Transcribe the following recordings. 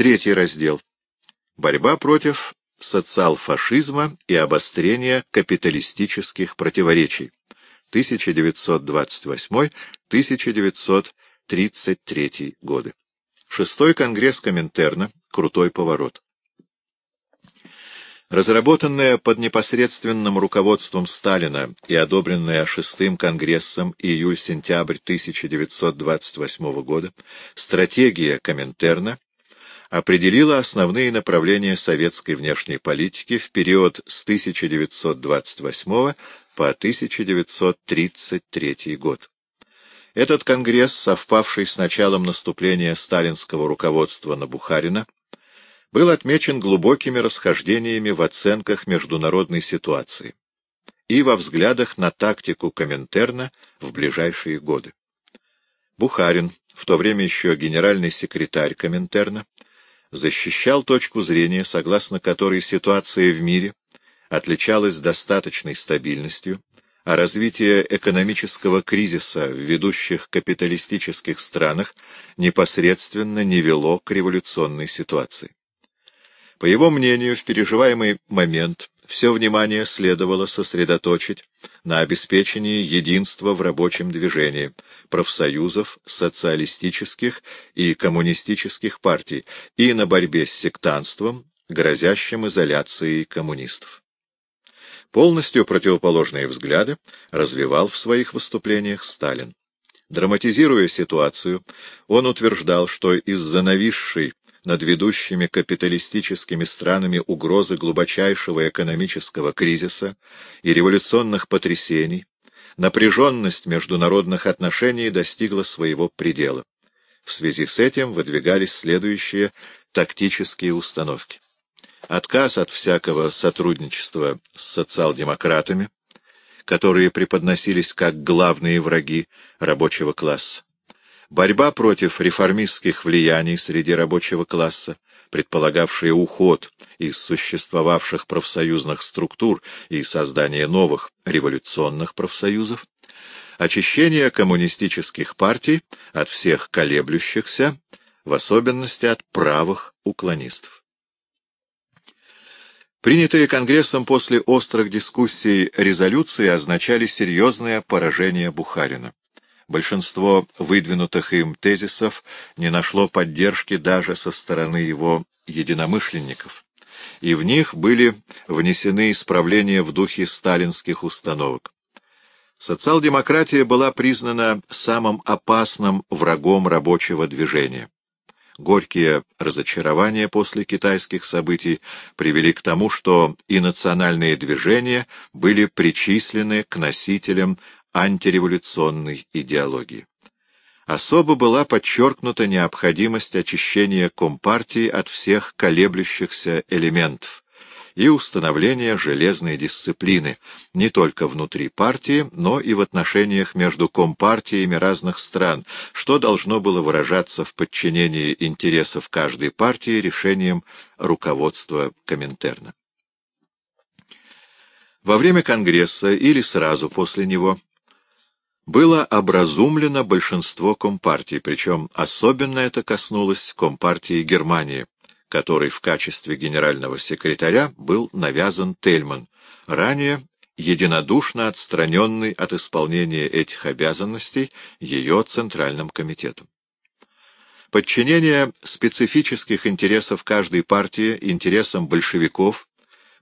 Третий раздел. Борьба против социал-фашизма и обострение капиталистических противоречий. 1928-1933 годы. Шестой конгресс Коминтерна. Крутой поворот. Разработанная под непосредственным руководством Сталина и одобренная шестым конгрессом июль-сентябрь 1928 года стратегия Коминтерна определила основные направления советской внешней политики в период с 1928 по 1933 год. Этот конгресс, совпавший с началом наступления сталинского руководства на Бухарина, был отмечен глубокими расхождениями в оценках международной ситуации и во взглядах на тактику Коминтерна в ближайшие годы. Бухарин, в то время еще генеральный секретарь Коминтерна, защищал точку зрения, согласно которой ситуация в мире отличалась достаточной стабильностью, а развитие экономического кризиса в ведущих капиталистических странах непосредственно не вело к революционной ситуации. По его мнению, в переживаемый момент все внимание следовало сосредоточить на обеспечении единства в рабочем движении, профсоюзов, социалистических и коммунистических партий и на борьбе с сектантством, грозящим изоляцией коммунистов. Полностью противоположные взгляды развивал в своих выступлениях Сталин. Драматизируя ситуацию, он утверждал, что из-за нависшей над ведущими капиталистическими странами угрозы глубочайшего экономического кризиса и революционных потрясений, напряженность международных отношений достигла своего предела. В связи с этим выдвигались следующие тактические установки. Отказ от всякого сотрудничества с социал-демократами, которые преподносились как главные враги рабочего класса. Борьба против реформистских влияний среди рабочего класса, предполагавшая уход из существовавших профсоюзных структур и создание новых революционных профсоюзов, очищение коммунистических партий от всех колеблющихся, в особенности от правых уклонистов. Принятые Конгрессом после острых дискуссий резолюции означали серьезное поражение Бухарина. Большинство выдвинутых им тезисов не нашло поддержки даже со стороны его единомышленников, и в них были внесены исправления в духе сталинских установок. Социал-демократия была признана самым опасным врагом рабочего движения. Горькие разочарования после китайских событий привели к тому, что и национальные движения были причислены к носителям антиреволюционной идеологии. Особо была подчеркнута необходимость очищения Компартии от всех колеблющихся элементов и установления железной дисциплины не только внутри партии, но и в отношениях между компартиями разных стран, что должно было выражаться в подчинении интересов каждой партии решениям руководства Коминтерна. Во время Конгресса или сразу после него было образумлено большинство компартий, причем особенно это коснулось компартии Германии, которой в качестве генерального секретаря был навязан Тельман, ранее единодушно отстраненный от исполнения этих обязанностей ее Центральным комитетом. Подчинение специфических интересов каждой партии интересам большевиков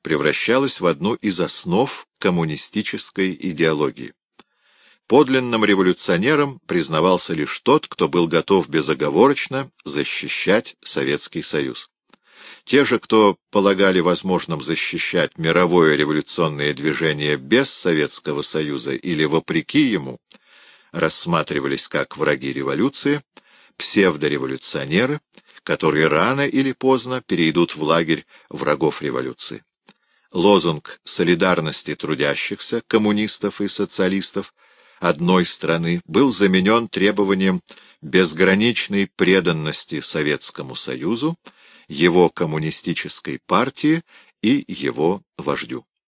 превращалось в одну из основ коммунистической идеологии. Подлинным революционером признавался лишь тот, кто был готов безоговорочно защищать Советский Союз. Те же, кто полагали возможным защищать мировое революционное движение без Советского Союза или вопреки ему, рассматривались как враги революции, псевдореволюционеры, которые рано или поздно перейдут в лагерь врагов революции. Лозунг солидарности трудящихся, коммунистов и социалистов – одной страны был заменен требованием безграничной преданности Советскому Союзу, его коммунистической партии и его вождю.